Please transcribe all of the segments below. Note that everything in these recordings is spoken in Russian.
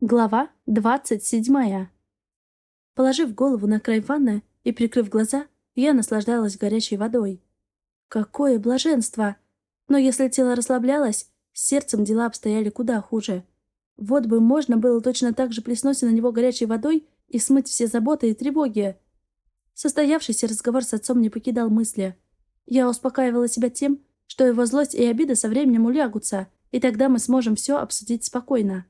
Глава двадцать седьмая. Положив голову на край ванны и прикрыв глаза, я наслаждалась горячей водой. Какое блаженство! Но если тело расслаблялось, с сердцем дела обстояли куда хуже. Вот бы можно было точно так же плеснуть на него горячей водой и смыть все заботы и тревоги. Состоявшийся разговор с отцом не покидал мысли. Я успокаивала себя тем, что его злость и обида со временем улягутся, и тогда мы сможем все обсудить спокойно.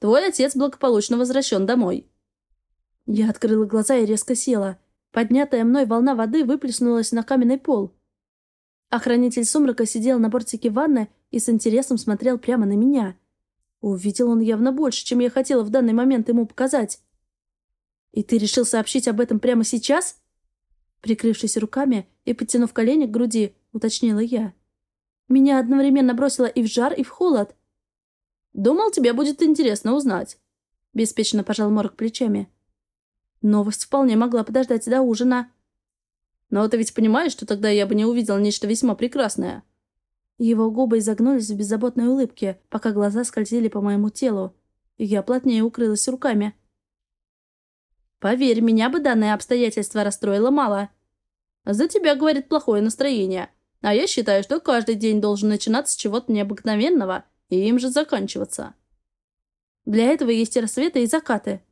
Твой отец благополучно возвращен домой». Я открыла глаза и резко села. Поднятая мной волна воды выплеснулась на каменный пол. Охранитель сумрака сидел на бортике ванны и с интересом смотрел прямо на меня. Увидел он явно больше, чем я хотела в данный момент ему показать. «И ты решил сообщить об этом прямо сейчас?» Прикрывшись руками и подтянув колени к груди, уточнила я. Меня одновременно бросило и в жар, и в холод. Думал, тебе будет интересно узнать». Беспечно пожал Морок плечами. Новость вполне могла подождать до ужина. Но ты ведь понимаешь, что тогда я бы не увидел нечто весьма прекрасное. Его губы изогнулись в беззаботной улыбке, пока глаза скользили по моему телу. Я плотнее укрылась руками. «Поверь, меня бы данное обстоятельство расстроило мало. За тебя, говорит, плохое настроение. А я считаю, что каждый день должен начинаться с чего-то необыкновенного и им же заканчиваться. Для этого есть и рассветы, и закаты.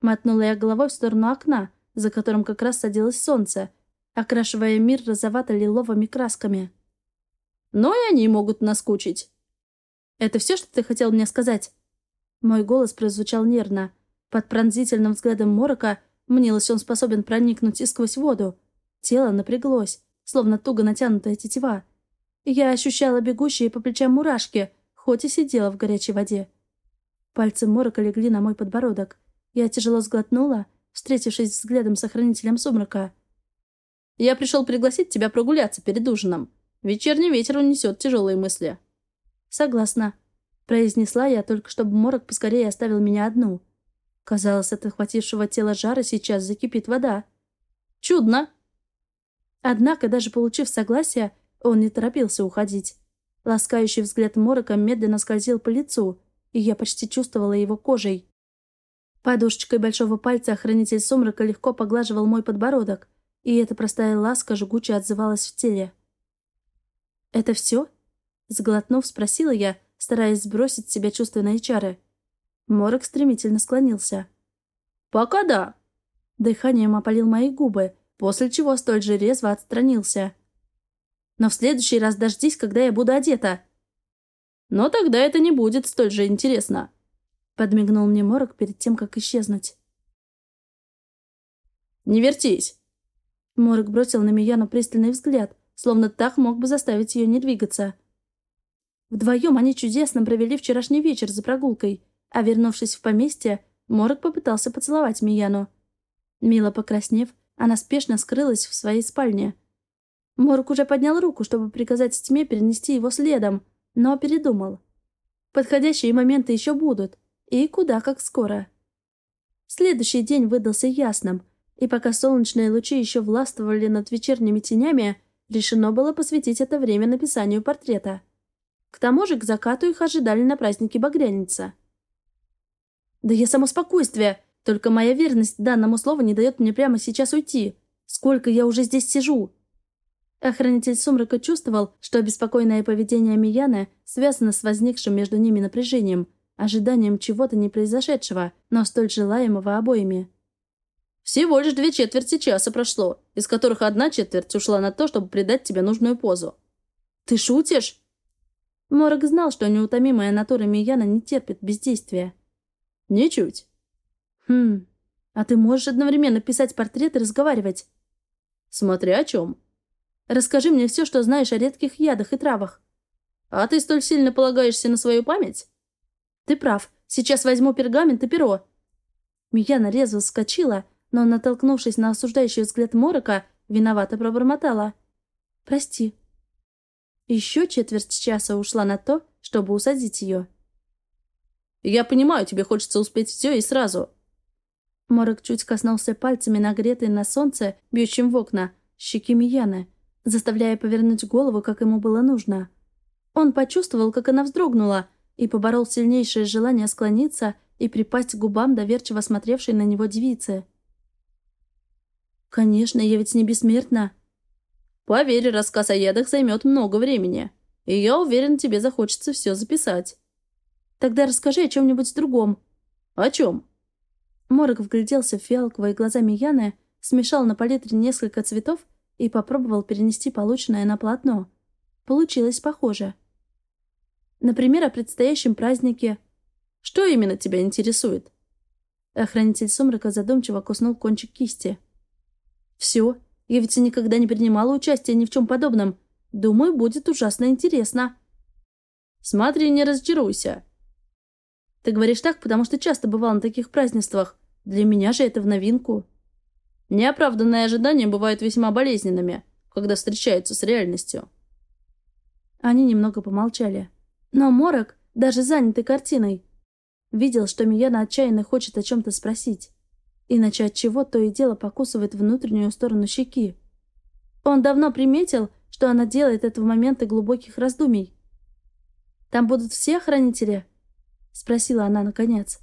Мотнула я головой в сторону окна, за которым как раз садилось солнце, окрашивая мир розовато-лиловыми красками. Но и они могут наскучить. «Это все, что ты хотел мне сказать?» Мой голос прозвучал нервно. Под пронзительным взглядом Морока мнилось, он способен проникнуть и сквозь воду. Тело напряглось, словно туго натянутая тетива. Я ощущала бегущие по плечам мурашки — хоть и сидела в горячей воде. Пальцы морока легли на мой подбородок. Я тяжело сглотнула, встретившись взглядом с охранителем сумрака. «Я пришел пригласить тебя прогуляться перед ужином. Вечерний ветер унесет тяжелые мысли». «Согласна», — произнесла я, только чтобы морок поскорее оставил меня одну. Казалось, от охватившего тела жара сейчас закипит вода. «Чудно!» Однако, даже получив согласие, он не торопился уходить. Ласкающий взгляд Морока медленно скользил по лицу, и я почти чувствовала его кожей. Подушечкой большого пальца охранитель сумрака легко поглаживал мой подбородок, и эта простая ласка жгуче отзывалась в теле. «Это все?» Сглотнув, спросила я, стараясь сбросить с себя чувственные чары. Морок стремительно склонился. «Пока да!» Дыханием опалил мои губы, после чего столь же резво отстранился. Но в следующий раз дождись, когда я буду одета». «Но тогда это не будет столь же интересно», — подмигнул мне Морок перед тем, как исчезнуть. «Не вертись!» Морок бросил на Мияну пристальный взгляд, словно так мог бы заставить ее не двигаться. Вдвоем они чудесно провели вчерашний вечер за прогулкой, а вернувшись в поместье, Морок попытался поцеловать Мияну. Мило покраснев, она спешно скрылась в своей спальне — Морок уже поднял руку, чтобы приказать тьме перенести его следом, но передумал. Подходящие моменты еще будут, и куда как скоро. Следующий день выдался ясным, и пока солнечные лучи еще властвовали над вечерними тенями, решено было посвятить это время написанию портрета. К тому же к закату их ожидали на празднике Багряница. «Да я само спокойствие, только моя верность данному слову не дает мне прямо сейчас уйти. Сколько я уже здесь сижу?» Охранитель сумрака чувствовал, что беспокойное поведение Мияны связано с возникшим между ними напряжением, ожиданием чего-то не произошедшего, но столь желаемого обоими. «Всего лишь две четверти часа прошло, из которых одна четверть ушла на то, чтобы придать тебе нужную позу». «Ты шутишь?» Морок знал, что неутомимая натура Мияна не терпит бездействия. «Ничуть». «Хм, а ты можешь одновременно писать портрет и разговаривать?» «Смотря о чем», Расскажи мне все, что знаешь о редких ядах и травах». «А ты столь сильно полагаешься на свою память?» «Ты прав. Сейчас возьму пергамент и перо». Мияна резво вскочила, но, натолкнувшись на осуждающий взгляд Морока, виновато пробормотала. «Прости». Еще четверть часа ушла на то, чтобы усадить ее. «Я понимаю, тебе хочется успеть все и сразу». Морок чуть коснулся пальцами нагретой на солнце, бьющим в окна, щеки Мияны, заставляя повернуть голову, как ему было нужно. Он почувствовал, как она вздрогнула, и поборол сильнейшее желание склониться и припасть к губам доверчиво смотревшей на него девицы. «Конечно, я ведь не бессмертна». «Поверь, рассказ о ядах займет много времени, и я уверен, тебе захочется все записать». «Тогда расскажи о чем-нибудь другом». «О чем?» Морок вгляделся в фиалковые глаза Мияны, смешал на палитре несколько цветов и попробовал перенести полученное на полотно. Получилось похоже. Например, о предстоящем празднике. Что именно тебя интересует? Охранитель сумрака задумчиво куснул кончик кисти. «Все. Я ведь никогда не принимала участия ни в чем подобном. Думаю, будет ужасно интересно». «Смотри, не разочаруйся». «Ты говоришь так, потому что часто бывал на таких празднествах. Для меня же это в новинку». Неоправданные ожидания бывают весьма болезненными, когда встречаются с реальностью. Они немного помолчали. Но Морок, даже занятый картиной, видел, что Мияна отчаянно хочет о чем-то спросить. Иначе от чего то и дело покусывает внутреннюю сторону щеки. Он давно приметил, что она делает это в моменты глубоких раздумий. «Там будут все охранители?» — спросила она наконец.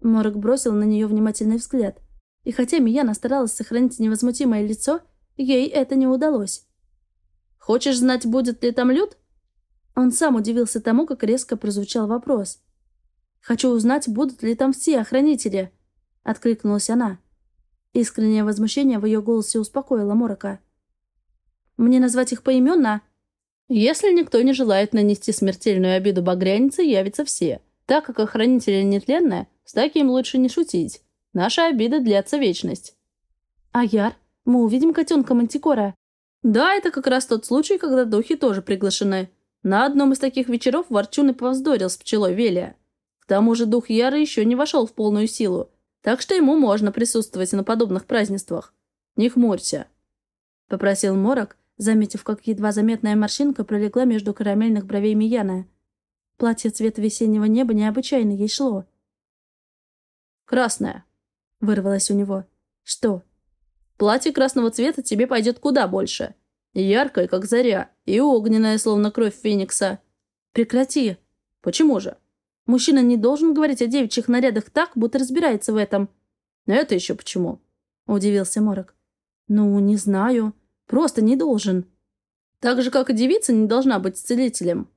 Морок бросил на нее внимательный взгляд. И хотя Мияна старалась сохранить невозмутимое лицо, ей это не удалось. «Хочешь знать, будет ли там люд?» Он сам удивился тому, как резко прозвучал вопрос. «Хочу узнать, будут ли там все охранители», — откликнулась она. Искреннее возмущение в ее голосе успокоило Морока. «Мне назвать их поименно?» «Если никто не желает нанести смертельную обиду багрянице, явятся все. Так как охранители нетленные, с таким лучше не шутить. Наша обида длятся вечность». «А Яр? Мы увидим котенка Мантикора?» «Да, это как раз тот случай, когда духи тоже приглашены. На одном из таких вечеров Ворчун и повздорил с пчелой Велия. К тому же дух Яры еще не вошел в полную силу, так что ему можно присутствовать на подобных празднествах. Не хмурься», — попросил Морок, заметив, как едва заметная морщинка пролегла между карамельных бровей Мияна. Платье цвета весеннего неба необычайно ей шло. «Красное», — вырвалось у него. «Что?» «Платье красного цвета тебе пойдет куда больше. Яркое, как заря, и огненное, словно кровь Феникса». «Прекрати!» «Почему же?» «Мужчина не должен говорить о девичьих нарядах так, будто разбирается в этом». «Это еще почему?» — удивился Морок. «Ну, не знаю. Просто не должен». «Так же, как и девица не должна быть целителем».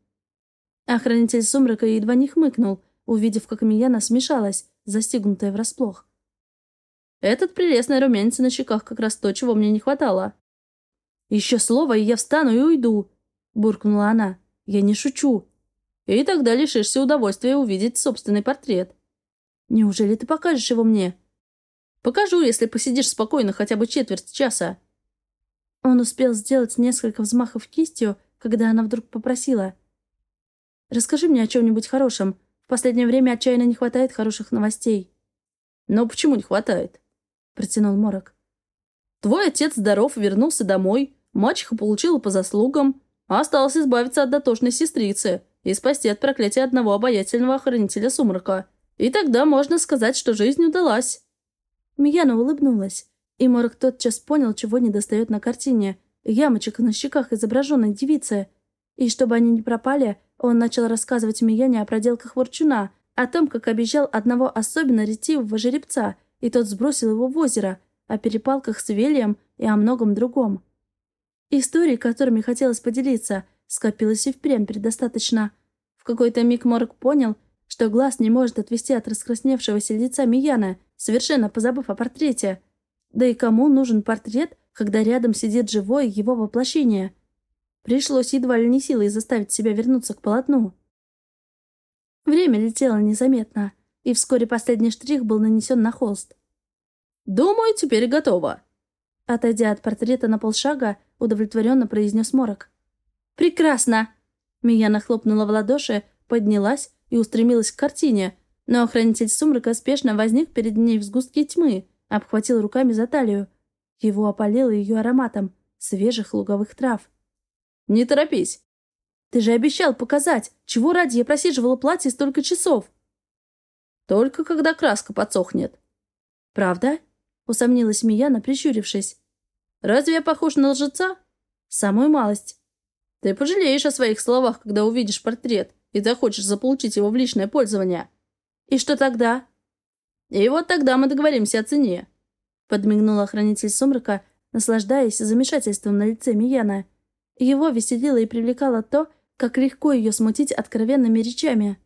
Охранитель сумрака едва не хмыкнул, увидев, как Мияна смешалась, застегнутая врасплох. Этот прелестный румянец на щеках как раз то, чего мне не хватало. «Еще слово, и я встану и уйду», — буркнула она. «Я не шучу». «И тогда лишишься удовольствия увидеть собственный портрет». «Неужели ты покажешь его мне?» «Покажу, если посидишь спокойно хотя бы четверть часа». Он успел сделать несколько взмахов кистью, когда она вдруг попросила. «Расскажи мне о чем-нибудь хорошем. В последнее время отчаянно не хватает хороших новостей». «Но почему не хватает?» — протянул Морок. «Твой отец здоров, вернулся домой. Мачеха получила по заслугам, а осталось избавиться от дотошной сестрицы и спасти от проклятия одного обаятельного охранителя сумрака. И тогда можно сказать, что жизнь удалась». Мияна улыбнулась, и Морок тотчас понял, чего недостает на картине. Ямочек на щеках изображенной девицы. И чтобы они не пропали, он начал рассказывать Мияне о проделках Ворчуна, о том, как обещал одного особенно ретивого жеребца, и тот сбросил его в озеро, о перепалках с Велием и о многом другом. Историй, которыми хотелось поделиться, скопилось и впрямь предостаточно. В какой-то миг Морок понял, что глаз не может отвести от раскрасневшегося лица Мияна, совершенно позабыв о портрете. Да и кому нужен портрет, когда рядом сидит живое его воплощение? Пришлось едва ли не силой заставить себя вернуться к полотну. Время летело незаметно, и вскоре последний штрих был нанесен на холст. «Думаю, теперь готово», Отойдя от портрета на полшага, удовлетворенно произнес Морок. «Прекрасно!» Мияна хлопнула в ладоши, поднялась и устремилась к картине, но охранитель сумрака спешно возник перед ней в сгустке тьмы, обхватил руками за талию. Его опалило ее ароматом свежих луговых трав. «Не торопись!» «Ты же обещал показать, чего ради я просиживала платье столько часов!» «Только когда краска подсохнет». «Правда?» — усомнилась Мияна, прищурившись. «Разве я похож на лжеца?» «Самую малость». «Ты пожалеешь о своих словах, когда увидишь портрет. и захочешь заполучить его в личное пользование. И что тогда? И вот тогда мы договоримся о цене. Подмигнул охранитель сумрака, наслаждаясь замешательством на лице Мияна. Его веселило и привлекало то, как легко ее смутить откровенными речами.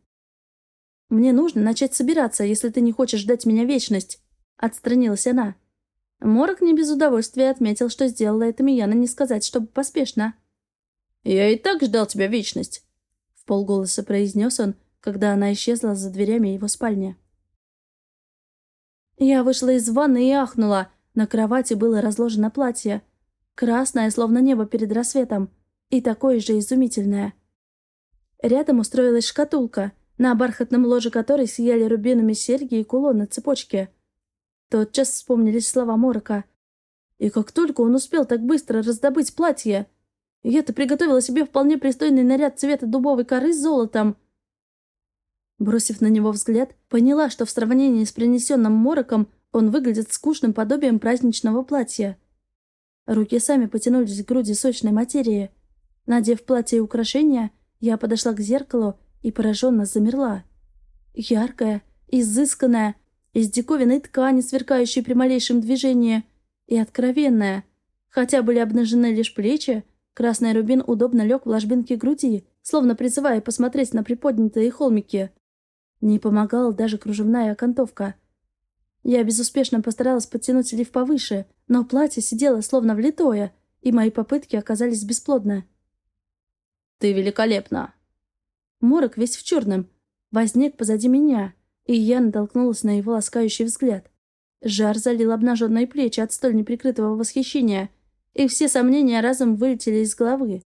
«Мне нужно начать собираться, если ты не хочешь ждать меня вечность», — отстранилась она. Морок не без удовольствия отметил, что сделала это Мияна не сказать, чтобы поспешно. «Я и так ждал тебя вечность», — в полголоса произнес он, когда она исчезла за дверями его спальни. Я вышла из ванны и ахнула. На кровати было разложено платье. Красное, словно небо перед рассветом. И такое же изумительное. Рядом устроилась шкатулка, на бархатном ложе которой сияли рубинами серьги и кулон на цепочке. Тотчас вспомнились слова Морока. И как только он успел так быстро раздобыть платье, я-то приготовила себе вполне пристойный наряд цвета дубовой коры с золотом. Бросив на него взгляд, поняла, что в сравнении с принесенным мороком он выглядит скучным подобием праздничного платья. Руки сами потянулись к груди сочной материи. Надев платье и украшения, я подошла к зеркалу и пораженно замерла. Яркая, изысканная, из диковинной ткани, сверкающей при малейшем движении, и откровенная. Хотя были обнажены лишь плечи, красный рубин удобно лег в ложбинке груди, словно призывая посмотреть на приподнятые холмики. Не помогала даже кружевная окантовка. Я безуспешно постаралась подтянуть лиф повыше, но платье сидело словно влитое, и мои попытки оказались бесплодны. «Ты великолепна!» Морок весь в черном, возник позади меня, и я натолкнулась на его ласкающий взгляд. Жар залил обнаженные плечи от столь неприкрытого восхищения, и все сомнения разом вылетели из головы.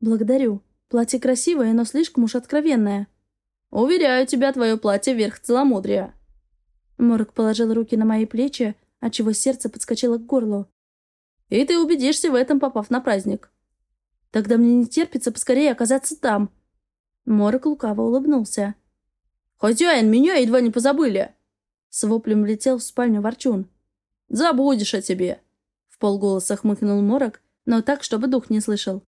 «Благодарю. Платье красивое, но слишком уж откровенное». Уверяю тебя, твое платье верх целомудрия». Морок положил руки на мои плечи, отчего сердце подскочило к горлу. «И ты убедишься в этом, попав на праздник». «Тогда мне не терпится поскорее оказаться там». Морок лукаво улыбнулся. «Хозяин, меня едва не позабыли!» С воплем влетел в спальню Ворчун. «Забудешь о тебе!» В полголоса хмыкнул Морок, но так, чтобы дух не слышал.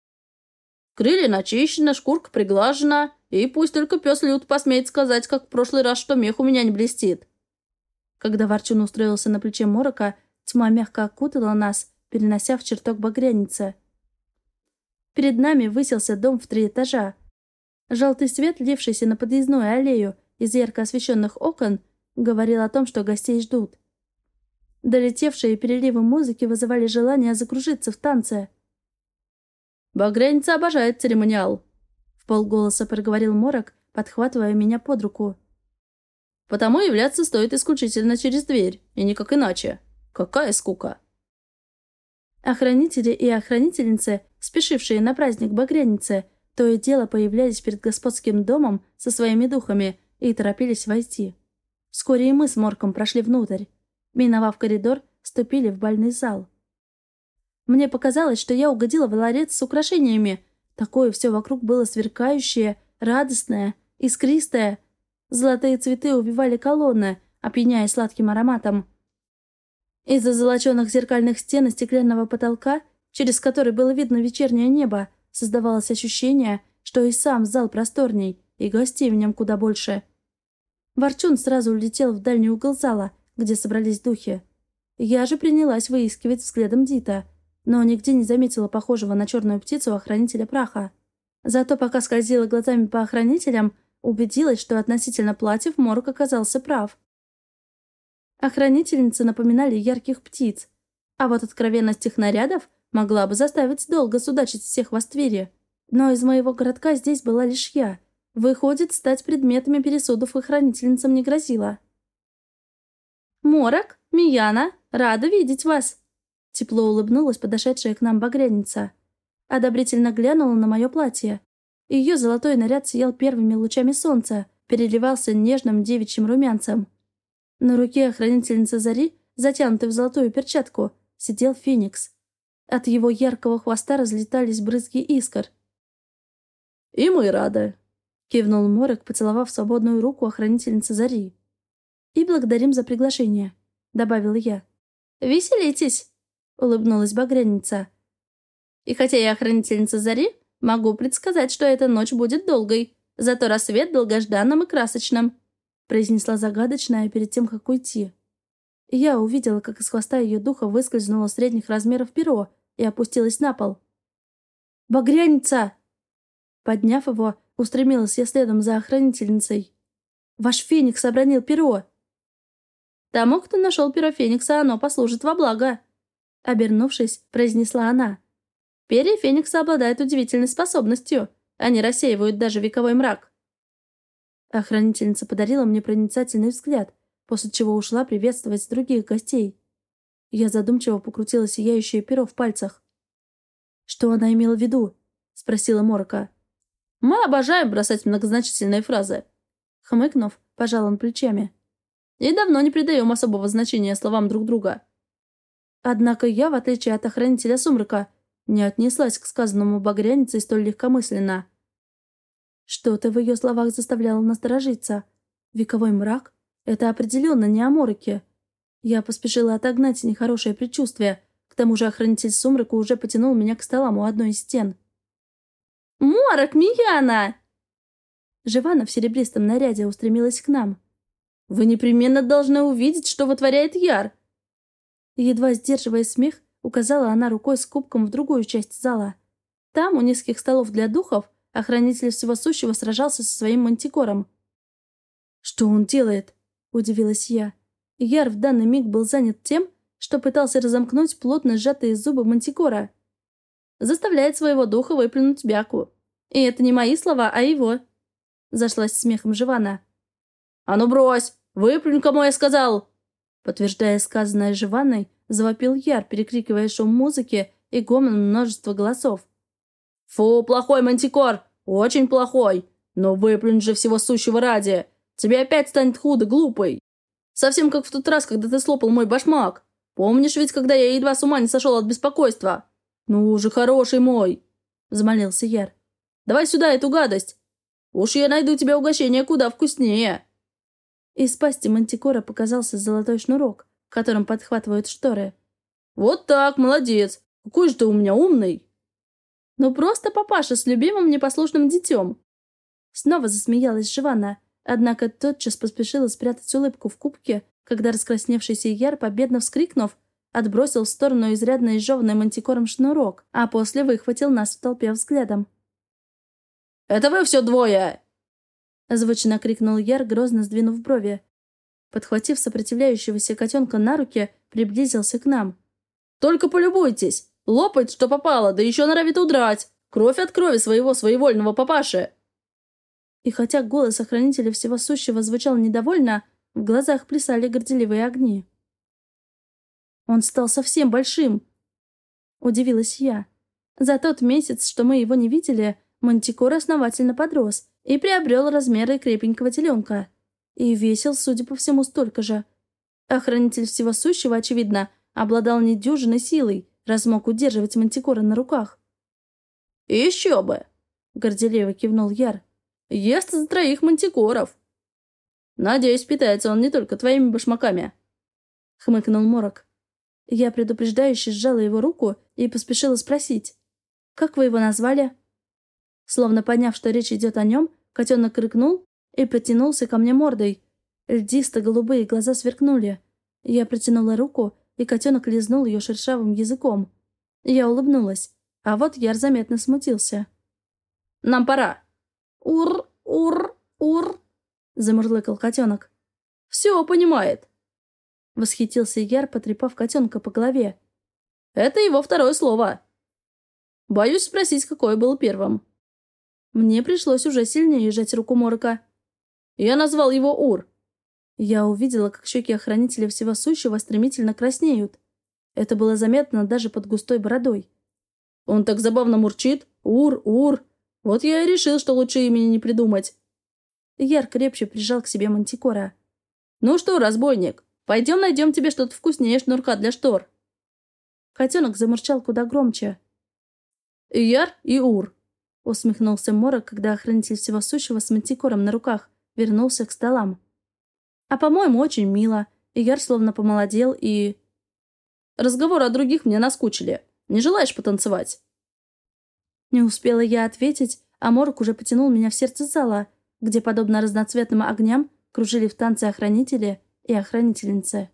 Крылья начищены, шкурка приглажена, и пусть только пес Люд посмеет сказать, как в прошлый раз, что мех у меня не блестит. Когда Ворчун устроился на плече Морока, тьма мягко окутала нас, перенося в чертог багряницы. Перед нами высился дом в три этажа. Желтый свет, лившийся на подъездную аллею из ярко освещенных окон, говорил о том, что гостей ждут. Долетевшие переливы музыки вызывали желание закружиться в танце — «Багряница обожает церемониал», — в полголоса проговорил Морок, подхватывая меня под руку. «Потому являться стоит исключительно через дверь, и никак иначе. Какая скука!» Охранители и охранительницы, спешившие на праздник Багряницы, то и дело появлялись перед господским домом со своими духами и торопились войти. Вскоре и мы с Морком прошли внутрь. Миновав коридор, ступили в бальный зал. Мне показалось, что я угодила в ларец с украшениями. Такое все вокруг было сверкающее, радостное, искристое. Золотые цветы убивали колонны, опьяняя сладким ароматом. Из-за золоченных зеркальных стен и стеклянного потолка, через который было видно вечернее небо, создавалось ощущение, что и сам зал просторней, и гостей в нем куда больше. Ворчун сразу улетел в дальний угол зала, где собрались духи. Я же принялась выискивать взглядом Дита — но нигде не заметила похожего на черную птицу охранителя праха. Зато пока скользила глазами по охранителям, убедилась, что относительно платьев Морок оказался прав. Охранительницы напоминали ярких птиц, а вот откровенность их нарядов могла бы заставить долго судачить всех в Аствире. Но из моего городка здесь была лишь я. Выходит, стать предметами пересудов охранительницам не грозило. «Морок, Мияна, рада видеть вас!» Тепло улыбнулась подошедшая к нам багряница. Одобрительно глянула на мое платье. Ее золотой наряд сиял первыми лучами солнца, переливался нежным девичьим румянцем. На руке охранительницы Зари, затянутой в золотую перчатку, сидел феникс. От его яркого хвоста разлетались брызги искр. «И мы рады», — кивнул Морок, поцеловав свободную руку охранительницы Зари. «И благодарим за приглашение», — добавила я. «Веселитесь!» улыбнулась багряница. «И хотя я охранительница Зари, могу предсказать, что эта ночь будет долгой. Зато рассвет долгожданным и красочным», — произнесла загадочная перед тем, как уйти. Я увидела, как из хвоста ее духа выскользнуло средних размеров перо и опустилось на пол. «Багряница!» Подняв его, устремилась я следом за охранительницей. «Ваш феникс обронил перо!» «Тому, кто нашел перо феникса, оно послужит во благо!» Обернувшись, произнесла она. «Перья феникса обладают удивительной способностью. Они рассеивают даже вековой мрак». Охранительница подарила мне проницательный взгляд, после чего ушла приветствовать других гостей. Я задумчиво покрутила сияющее перо в пальцах. «Что она имела в виду?» — спросила Морока. «Мы обожаем бросать многозначительные фразы». Хмыкнув, пожал он плечами. «И давно не придаем особого значения словам друг друга». Однако я, в отличие от охранителя сумрака, не отнеслась к сказанному багряницей столь легкомысленно. Что-то в ее словах заставляло насторожиться. Вековой мрак — это определенно не о мороке. Я поспешила отогнать нехорошее предчувствие. К тому же охранитель сумрака уже потянул меня к столам у одной из стен. «Морок, Мияна!» Живана в серебристом наряде устремилась к нам. «Вы непременно должны увидеть, что вытворяет Яр!» Едва сдерживая смех, указала она рукой с кубком в другую часть зала. Там, у низких столов для духов, охранитель всего сущего сражался со своим мантикором. «Что он делает?» — удивилась я. Яр в данный миг был занят тем, что пытался разомкнуть плотно сжатые зубы мантикора. Заставляет своего духа выплюнуть бяку. И это не мои слова, а его. Зашлась смехом Живана. «А ну брось! Выплюнь, кому я сказал!» Подтверждая сказанное Живанной, завопил Яр, перекрикивая шум музыки и гомон множества голосов. «Фу, плохой мантикор! Очень плохой! Но выплюнь же всего сущего ради! Тебе опять станет худо, глупый!» Совсем как в тот раз, когда ты слопал мой башмак. Помнишь ведь, когда я едва с ума не сошел от беспокойства? Ну уже хороший мой!» — взмолился Яр. «Давай сюда эту гадость! Уж я найду тебе угощение куда вкуснее!» Из пасти мантикора показался золотой шнурок, которым подхватывают шторы. «Вот так, молодец! Какой же ты у меня умный!» «Ну просто папаша с любимым непослушным детем!» Снова засмеялась Живана, Однако тотчас поспешила спрятать улыбку в кубке, когда раскрасневшийся Яр, победно вскрикнув, отбросил в сторону изрядно изжеванный мантикором шнурок, а после выхватил нас в толпе взглядом. «Это вы все двое!» Звучно крикнул Яр, грозно сдвинув брови. Подхватив сопротивляющегося котенка на руки, приблизился к нам. «Только полюбуйтесь! Лопает, что попало, да еще норовит удрать! Кровь от крови своего своевольного папаши!» И хотя голос охранителя всего сущего звучал недовольно, в глазах плясали горделивые огни. «Он стал совсем большим!» Удивилась я. За тот месяц, что мы его не видели, Мантикор основательно подрос и приобрел размеры крепенького теленка. И весил, судя по всему, столько же. Охранитель всего сущего, очевидно, обладал недюжиной силой, раз мог удерживать Мантикора на руках. «Еще бы!» — горделиво кивнул Яр. Ест за троих мантикоров. Надеюсь, питается он не только твоими башмаками. Хмыкнул Морок. Я предупреждающе сжала его руку и поспешила спросить. «Как вы его назвали?» Словно поняв, что речь идет о нем, котенок рыкнул и протянулся ко мне мордой. Льдисто-голубые глаза сверкнули. Я протянула руку, и котенок лизнул ее шершавым языком. Я улыбнулась, а вот Яр заметно смутился. «Нам пора!» «Ур, ур, ур!» — замурлыкал котенок. «Все понимает!» Восхитился Яр, потрепав котенка по голове. «Это его второе слово!» Боюсь спросить, какое было первым. Мне пришлось уже сильнее сжать руку Морока. Я назвал его Ур. Я увидела, как щеки охранителя всего сущего стремительно краснеют. Это было заметно даже под густой бородой. Он так забавно мурчит. Ур, Ур. Вот я и решил, что лучше имени не придумать. Яр крепче прижал к себе мантикора. «Ну что, разбойник, пойдем найдем тебе что-то вкуснее шнурка для штор». Котенок замурчал куда громче. «Яр и Ур», — усмехнулся Морок, когда охранитель всего сущего с мантикором на руках вернулся к столам. «А, по-моему, очень мило. Яр словно помолодел и...» «Разговоры о других мне наскучили. Не желаешь потанцевать?» Не успела я ответить, а Морок уже потянул меня в сердце зала, где, подобно разноцветным огням, кружили в танце охранители и охранительницы.